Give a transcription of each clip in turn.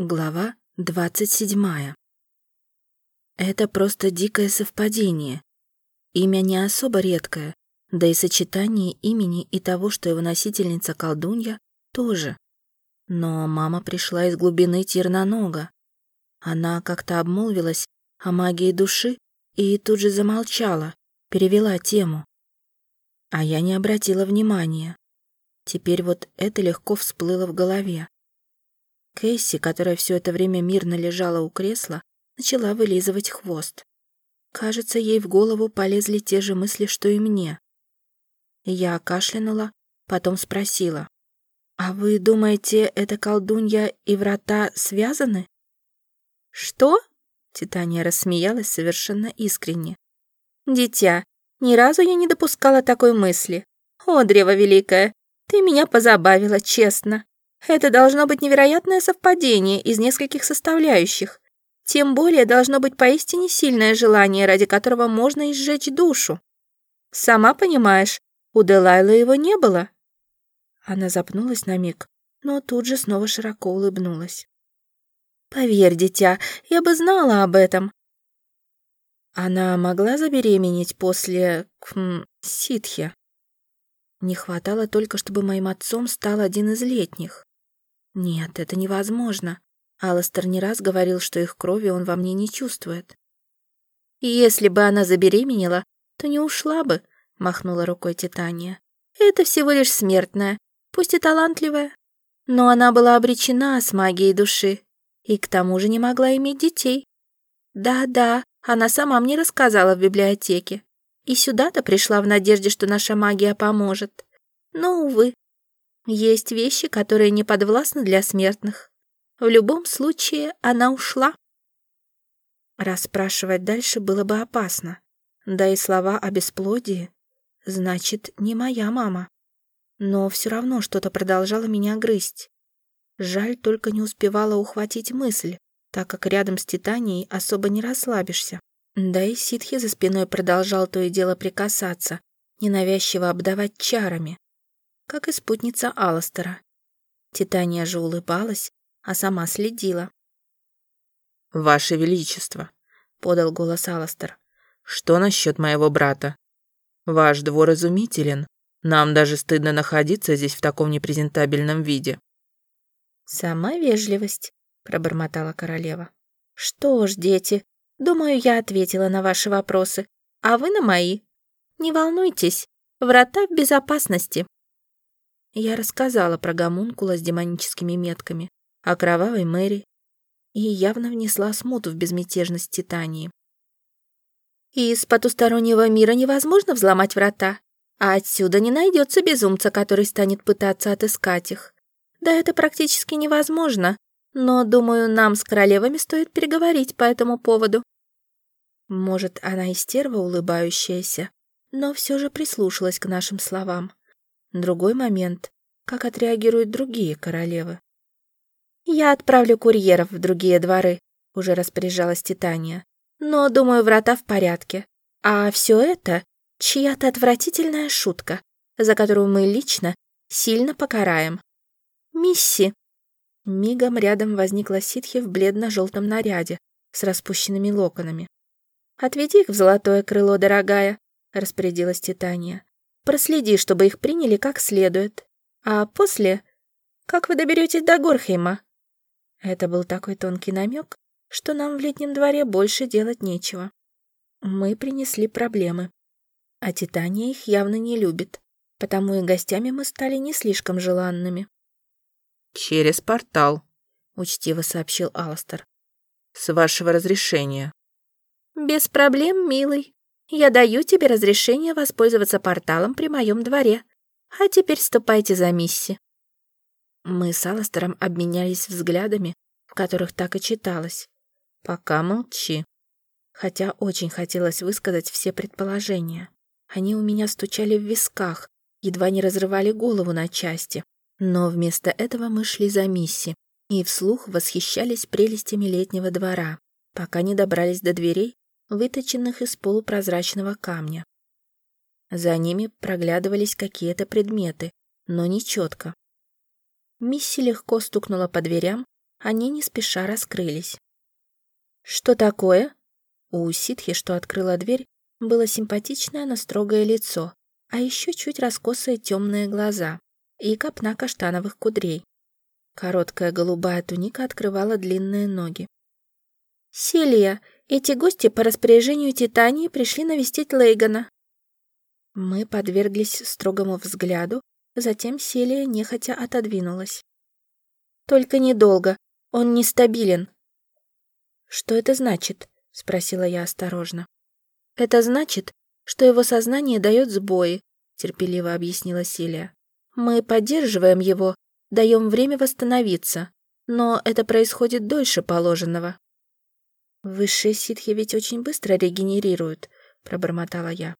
Глава двадцать седьмая. Это просто дикое совпадение. Имя не особо редкое, да и сочетание имени и того, что его носительница колдунья, тоже. Но мама пришла из глубины Тернонога. Она как-то обмолвилась о магии души и тут же замолчала, перевела тему. А я не обратила внимания. Теперь вот это легко всплыло в голове. Кэсси, которая все это время мирно лежала у кресла, начала вылизывать хвост. Кажется, ей в голову полезли те же мысли, что и мне. Я кашлянула, потом спросила. «А вы думаете, эта колдунья и врата связаны?» «Что?» — Титания рассмеялась совершенно искренне. «Дитя, ни разу я не допускала такой мысли. О, Древо Великое, ты меня позабавила, честно. Это должно быть невероятное совпадение из нескольких составляющих. Тем более должно быть поистине сильное желание, ради которого можно изжечь душу. Сама понимаешь, у Делайла его не было. Она запнулась на миг, но тут же снова широко улыбнулась. «Поверь, дитя, я бы знала об этом». Она могла забеременеть после... Хм, ситхи. Не хватало только, чтобы моим отцом стал один из летних. Нет, это невозможно. Алластер не раз говорил, что их крови он во мне не чувствует. «Если бы она забеременела, то не ушла бы», — махнула рукой Титания. «Это всего лишь смертная, пусть и талантливая. Но она была обречена с магией души и к тому же не могла иметь детей. Да-да, она сама мне рассказала в библиотеке. И сюда-то пришла в надежде, что наша магия поможет. Но, увы, есть вещи, которые не подвластны для смертных. В любом случае, она ушла. Расспрашивать дальше было бы опасно. Да и слова о бесплодии, значит, не моя мама. Но все равно что-то продолжало меня грызть. Жаль, только не успевала ухватить мысль, так как рядом с Титанией особо не расслабишься. Да и ситхи за спиной продолжал то и дело прикасаться, ненавязчиво обдавать чарами как и спутница Алластера. Титания же улыбалась, а сама следила. «Ваше Величество», — подал голос Алластер, — «что насчет моего брата? Ваш двор изумителен. Нам даже стыдно находиться здесь в таком непрезентабельном виде». «Сама вежливость», — пробормотала королева. «Что ж, дети, думаю, я ответила на ваши вопросы, а вы на мои. Не волнуйтесь, врата в безопасности». Я рассказала про гомункула с демоническими метками, о кровавой Мэри, и явно внесла смуту в безмятежность Титании. «Из потустороннего мира невозможно взломать врата, а отсюда не найдется безумца, который станет пытаться отыскать их. Да это практически невозможно, но, думаю, нам с королевами стоит переговорить по этому поводу». Может, она и стерва улыбающаяся, но все же прислушалась к нашим словам. Другой момент — как отреагируют другие королевы. «Я отправлю курьеров в другие дворы», — уже распоряжалась Титания. «Но, думаю, врата в порядке. А все это — чья-то отвратительная шутка, за которую мы лично сильно покараем. Мисси!» Мигом рядом возникла ситхи в бледно-желтом наряде с распущенными локонами. «Отведи их в золотое крыло, дорогая», — распорядилась Титания. Проследи, чтобы их приняли как следует. А после... Как вы доберетесь до Горхейма?» Это был такой тонкий намек, что нам в летнем дворе больше делать нечего. Мы принесли проблемы. А Титания их явно не любит, потому и гостями мы стали не слишком желанными. «Через портал», — учтиво сообщил Аластер. «С вашего разрешения». «Без проблем, милый», я даю тебе разрешение воспользоваться порталом при моем дворе. А теперь ступайте за Мисси». Мы с Алластером обменялись взглядами, в которых так и читалось. «Пока молчи». Хотя очень хотелось высказать все предположения. Они у меня стучали в висках, едва не разрывали голову на части. Но вместо этого мы шли за Мисси и вслух восхищались прелестями летнего двора, пока не добрались до дверей, выточенных из полупрозрачного камня. За ними проглядывались какие-то предметы, но не четко. Мисси легко стукнула по дверям, они не спеша раскрылись. «Что такое?» У ситхи, что открыла дверь, было симпатичное, но строгое лицо, а еще чуть раскосые темные глаза и копна каштановых кудрей. Короткая голубая туника открывала длинные ноги. «Селия, эти гости по распоряжению Титании пришли навестить Лейгана». Мы подверглись строгому взгляду, затем Селия нехотя отодвинулась. «Только недолго, он нестабилен». «Что это значит?» — спросила я осторожно. «Это значит, что его сознание дает сбои», — терпеливо объяснила Селия. «Мы поддерживаем его, даем время восстановиться, но это происходит дольше положенного». «Высшие ситхи ведь очень быстро регенерируют», — пробормотала я.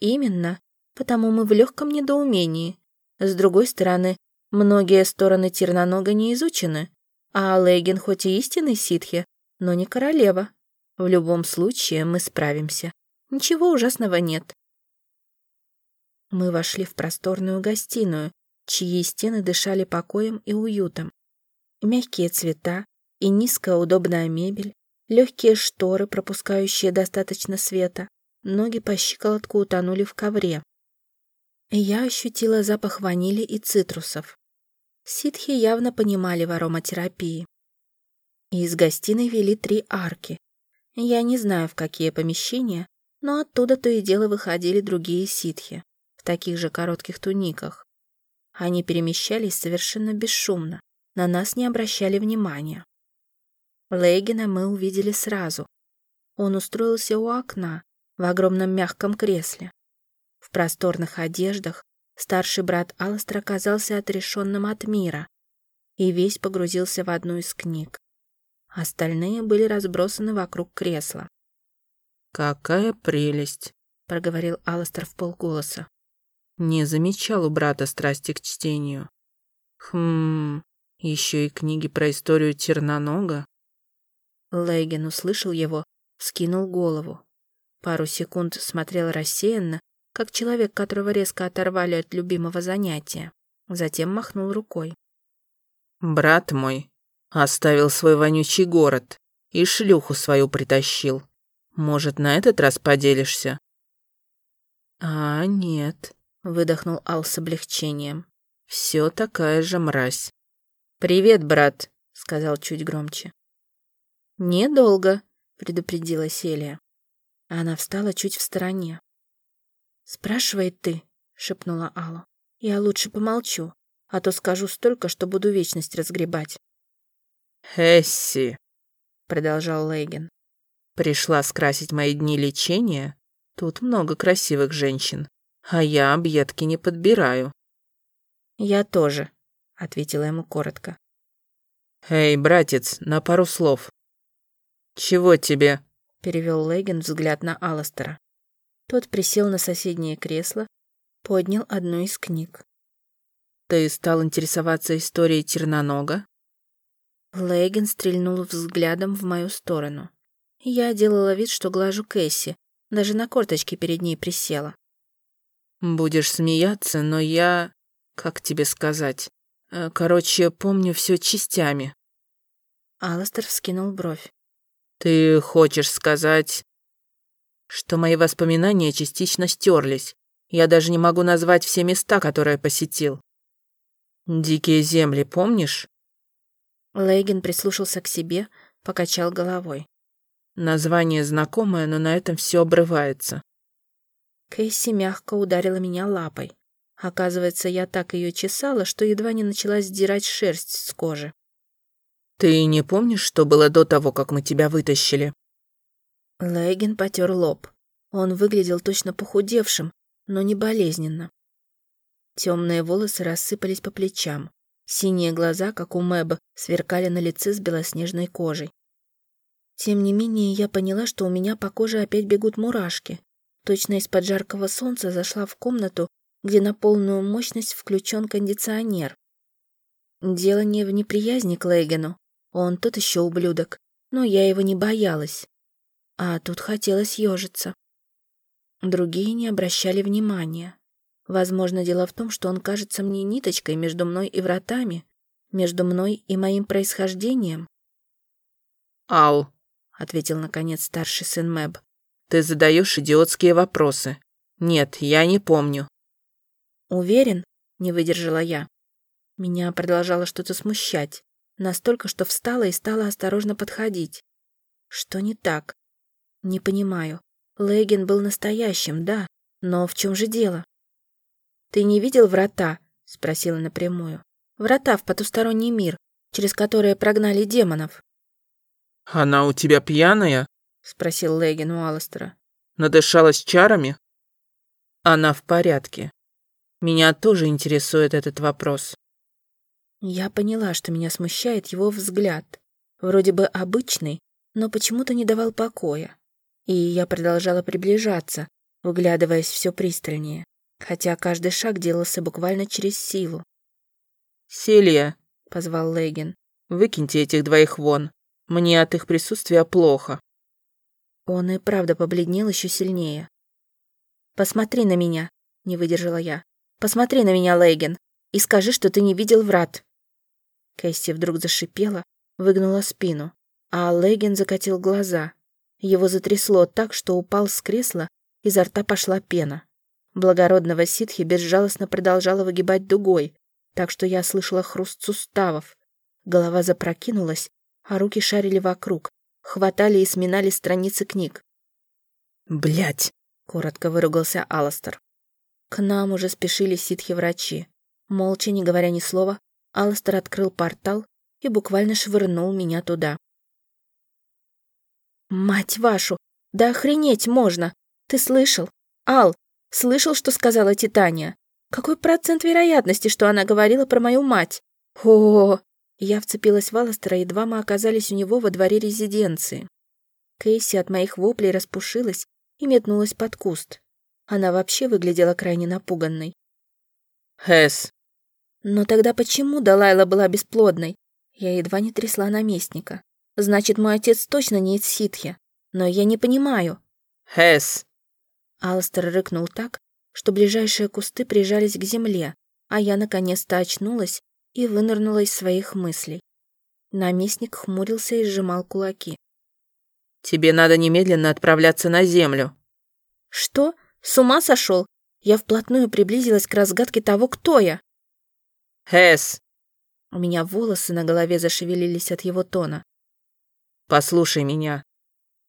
«Именно, потому мы в легком недоумении. С другой стороны, многие стороны Тернонога не изучены, а Лейген хоть и истинный ситхи, но не королева. В любом случае мы справимся. Ничего ужасного нет». Мы вошли в просторную гостиную, чьи стены дышали покоем и уютом. Мягкие цвета и низкая удобная мебель, легкие шторы, пропускающие достаточно света, ноги по щиколотку утонули в ковре. Я ощутила запах ванили и цитрусов. Ситхи явно понимали в ароматерапии. Из гостиной вели три арки. Я не знаю, в какие помещения, но оттуда то и дело выходили другие ситхи в таких же коротких туниках. Они перемещались совершенно бесшумно, на нас не обращали внимания. Лейгина мы увидели сразу. Он устроился у окна, в огромном мягком кресле. В просторных одеждах старший брат Алластер оказался отрешенным от мира и весь погрузился в одну из книг. Остальные были разбросаны вокруг кресла. «Какая прелесть!» — проговорил Алластер в полголоса. Не замечал у брата страсти к чтению. Хм, еще и книги про историю Тернонога. Лейген услышал его, скинул голову. Пару секунд смотрел рассеянно, как человек, которого резко оторвали от любимого занятия. Затем махнул рукой. «Брат мой оставил свой вонючий город и шлюху свою притащил. Может, на этот раз поделишься?» «А, нет», выдохнул Ал с облегчением. Все такая же мразь. «Привет, брат», — сказал чуть громче. «Недолго», — предупредила Селия. Она встала чуть в стороне. «Спрашивай ты», — шепнула Алла. «Я лучше помолчу, а то скажу столько, что буду вечность разгребать». «Хесси», — продолжал Лейген. «Пришла скрасить мои дни лечения? Тут много красивых женщин а я объедки не подбираю». «Я тоже», — ответила ему коротко. «Эй, братец, на пару слов». «Чего тебе?» — перевел Лейген взгляд на Алластера. Тот присел на соседнее кресло, поднял одну из книг. «Ты стал интересоваться историей Тернонога?» Лейген стрельнул взглядом в мою сторону. Я делала вид, что глажу Кэсси, даже на корточке перед ней присела. Будешь смеяться, но я... Как тебе сказать? Э, короче, помню все частями. Аластер вскинул бровь. Ты хочешь сказать, что мои воспоминания частично стерлись? Я даже не могу назвать все места, которые посетил. Дикие земли, помнишь? Лейген прислушался к себе, покачал головой. Название знакомое, но на этом все обрывается. Кэсси мягко ударила меня лапой. Оказывается, я так ее чесала, что едва не начала сдирать шерсть с кожи. «Ты не помнишь, что было до того, как мы тебя вытащили?» Лейген потер лоб. Он выглядел точно похудевшим, но не болезненно. Темные волосы рассыпались по плечам. Синие глаза, как у Мэба, сверкали на лице с белоснежной кожей. Тем не менее, я поняла, что у меня по коже опять бегут мурашки. Точно из-под жаркого солнца зашла в комнату, где на полную мощность включен кондиционер. Дело не в неприязни к Лейгену. Он тот еще ублюдок, но я его не боялась. А тут хотелось ежиться. Другие не обращали внимания. Возможно, дело в том, что он кажется мне ниточкой между мной и вратами, между мной и моим происхождением? «Ал», — ответил наконец старший сын Мэб. «ты задаешь идиотские вопросы. Нет, я не помню». «Уверен?» — не выдержала я. Меня продолжало что-то смущать, настолько, что встала и стала осторожно подходить. Что не так? Не понимаю. Лейген был настоящим, да, но в чем же дело? «Ты не видел врата?» — спросила напрямую. «Врата в потусторонний мир, через которые прогнали демонов». «Она у тебя пьяная?» — спросил Лейген у Алластера. «Надышалась чарами?» «Она в порядке. Меня тоже интересует этот вопрос». Я поняла, что меня смущает его взгляд. Вроде бы обычный, но почему-то не давал покоя. И я продолжала приближаться, выглядываясь все пристальнее, хотя каждый шаг делался буквально через силу. «Селия», — позвал Лейген, — «выкиньте этих двоих вон. Мне от их присутствия плохо». Он и правда побледнел еще сильнее. «Посмотри на меня», — не выдержала я. «Посмотри на меня, Лейген, и скажи, что ты не видел врат». Кэсси вдруг зашипела, выгнула спину, а Лейген закатил глаза. Его затрясло так, что упал с кресла, изо рта пошла пена. Благородного ситхи безжалостно продолжала выгибать дугой, так что я слышала хруст суставов. Голова запрокинулась, а руки шарили вокруг, хватали и сминали страницы книг. Блять! коротко выругался Аластер. К нам уже спешили ситхи-врачи. Молча, не говоря ни слова, Аластер открыл портал и буквально швырнул меня туда. «Мать вашу! Да охренеть можно! Ты слышал? Ал, слышал, что сказала Титания? Какой процент вероятности, что она говорила про мою мать? О, Я вцепилась в Алластера, едва мы оказались у него во дворе резиденции. Кейси от моих воплей распушилась и метнулась под куст. Она вообще выглядела крайне напуганной. «Хэс!» Но тогда почему Далайла была бесплодной? Я едва не трясла наместника. Значит, мой отец точно не из ситхи. Но я не понимаю. «Хэс!» Алстер рыкнул так, что ближайшие кусты прижались к земле, а я наконец-то очнулась и вынырнула из своих мыслей. Наместник хмурился и сжимал кулаки. «Тебе надо немедленно отправляться на землю». «Что? С ума сошел? Я вплотную приблизилась к разгадке того, кто я». «Хэс!» У меня волосы на голове зашевелились от его тона. «Послушай меня».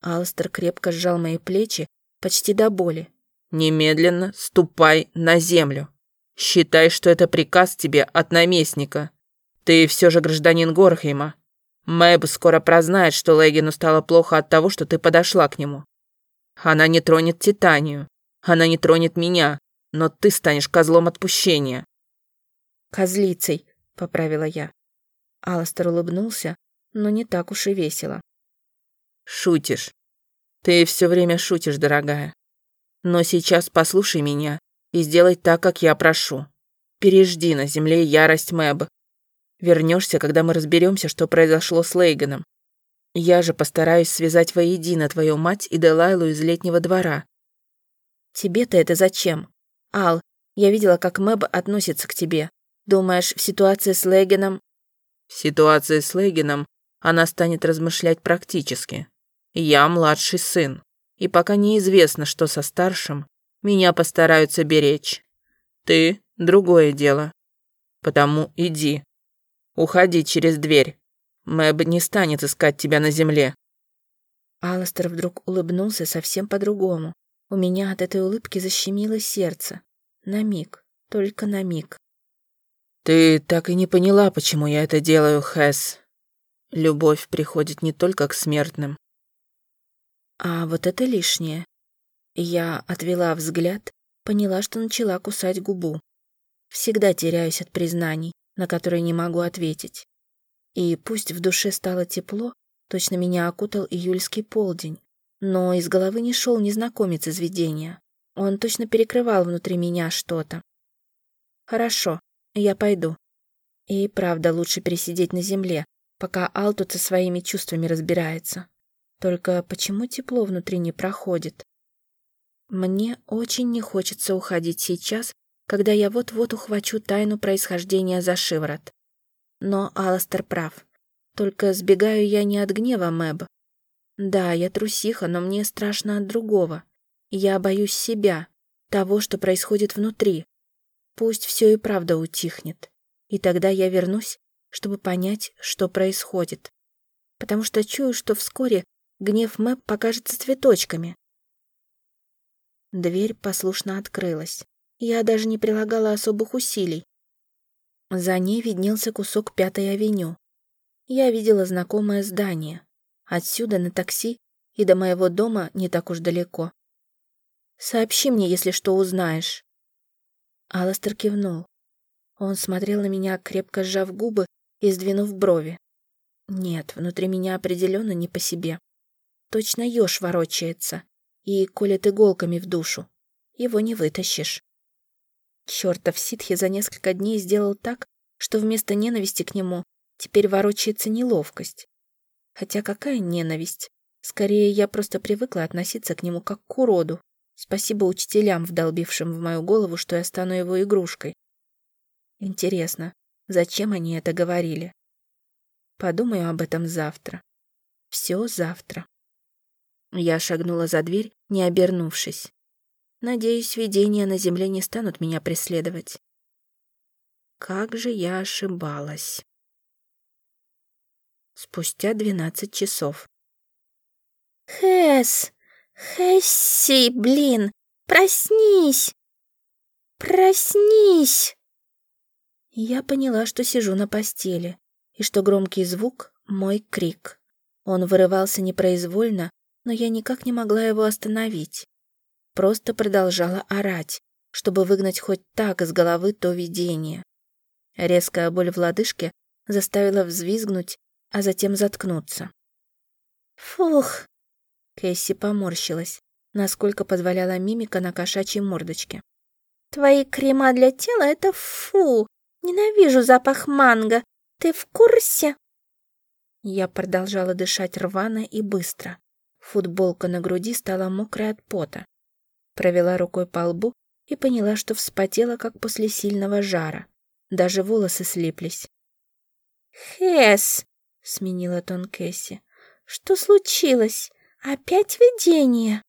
Алстер крепко сжал мои плечи, почти до боли. Немедленно ступай на землю. Считай, что это приказ тебе от наместника. Ты все же гражданин Горхейма. Мэб скоро прознает, что Легину стало плохо от того, что ты подошла к нему. Она не тронет Титанию. Она не тронет меня, но ты станешь козлом отпущения. Козлицей, поправила я. Аластер улыбнулся, но не так уж и весело. Шутишь. Ты все время шутишь, дорогая. Но сейчас послушай меня и сделай так, как я прошу. Пережди на земле ярость Мэб. Вернешься, когда мы разберемся, что произошло с Лейганом. Я же постараюсь связать воедино твою мать и Делайлу из летнего двора. Тебе-то это зачем? Ал, я видела, как Мэб относится к тебе. Думаешь, в ситуации с Лейганом... В ситуации с Лейганом она станет размышлять практически. Я младший сын и пока неизвестно, что со старшим, меня постараются беречь. Ты — другое дело. Потому иди. Уходи через дверь. Мэб не станет искать тебя на земле». Алластер вдруг улыбнулся совсем по-другому. У меня от этой улыбки защемило сердце. На миг, только на миг. «Ты так и не поняла, почему я это делаю, Хэс. Любовь приходит не только к смертным, а вот это лишнее. Я отвела взгляд, поняла, что начала кусать губу. Всегда теряюсь от признаний, на которые не могу ответить. И пусть в душе стало тепло, точно меня окутал июльский полдень, но из головы не шел незнакомец из видения. Он точно перекрывал внутри меня что-то. Хорошо, я пойду. И правда лучше пересидеть на земле, пока Алтут со своими чувствами разбирается. Только почему тепло внутри не проходит? Мне очень не хочется уходить сейчас, когда я вот-вот ухвачу тайну происхождения за шиворот. Но Аластер прав. Только сбегаю я не от гнева Мэб. Да, я трусиха, но мне страшно от другого. Я боюсь себя, того, что происходит внутри. Пусть все и правда утихнет. И тогда я вернусь, чтобы понять, что происходит. Потому что чую, что вскоре гнев Мэб покажется цветочками. Дверь послушно открылась. Я даже не прилагала особых усилий. За ней виднелся кусок Пятой авеню. Я видела знакомое здание. Отсюда на такси и до моего дома не так уж далеко. Сообщи мне, если что узнаешь». Аластер кивнул. Он смотрел на меня, крепко сжав губы и сдвинув брови. Нет, внутри меня определенно не по себе. Точно еж ворочается и колет иголками в душу. Его не вытащишь. Чертов ситхи за несколько дней сделал так, что вместо ненависти к нему теперь ворочается неловкость. Хотя какая ненависть? Скорее, я просто привыкла относиться к нему как к уроду. Спасибо учителям, вдолбившим в мою голову, что я стану его игрушкой. Интересно, зачем они это говорили? Подумаю об этом завтра. Все завтра. Я шагнула за дверь, не обернувшись. Надеюсь, видения на земле не станут меня преследовать. Как же я ошибалась. Спустя двенадцать часов. «Хэс!» «Хэсси, блин, проснись! Проснись!» Я поняла, что сижу на постели, и что громкий звук — мой крик. Он вырывался непроизвольно, но я никак не могла его остановить. Просто продолжала орать, чтобы выгнать хоть так из головы то видение. Резкая боль в лодыжке заставила взвизгнуть, а затем заткнуться. «Фух, Кэсси поморщилась, насколько позволяла мимика на кошачьей мордочке. «Твои крема для тела — это фу! Ненавижу запах манго! Ты в курсе?» Я продолжала дышать рвано и быстро. Футболка на груди стала мокрой от пота. Провела рукой по лбу и поняла, что вспотела, как после сильного жара. Даже волосы слиплись. «Хэс!» — сменила тон Кэсси. «Что случилось? «Опять видение?»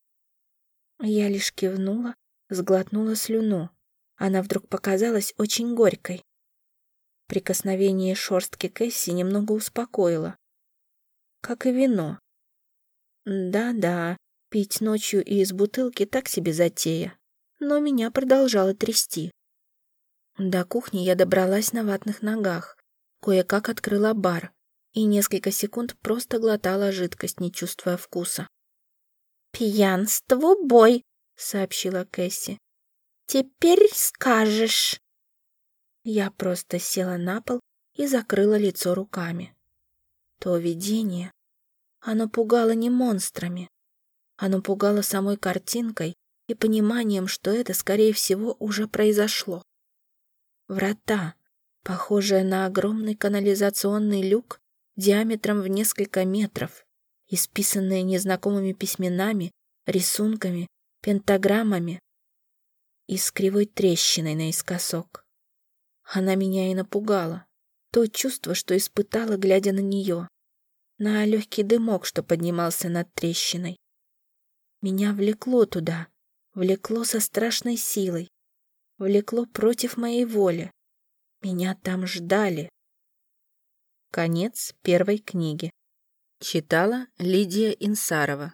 Я лишь кивнула, сглотнула слюну. Она вдруг показалась очень горькой. Прикосновение шорстки Кэсси немного успокоило. Как и вино. Да-да, пить ночью и из бутылки так себе затея. Но меня продолжало трясти. До кухни я добралась на ватных ногах. Кое-как открыла бар, и несколько секунд просто глотала жидкость, не чувствуя вкуса. «Пьянство бой», — сообщила Кэсси. «Теперь скажешь». Я просто села на пол и закрыла лицо руками. То видение, оно пугало не монстрами. Оно пугало самой картинкой и пониманием, что это, скорее всего, уже произошло. Врата, похожие на огромный канализационный люк, диаметром в несколько метров, исписанные незнакомыми письменами, рисунками, пентаграммами и с кривой трещиной наискосок. Она меня и напугала. То чувство, что испытала, глядя на нее. На легкий дымок, что поднимался над трещиной. Меня влекло туда, влекло со страшной силой, влекло против моей воли. Меня там ждали. Конец первой книги. Читала Лидия Инсарова.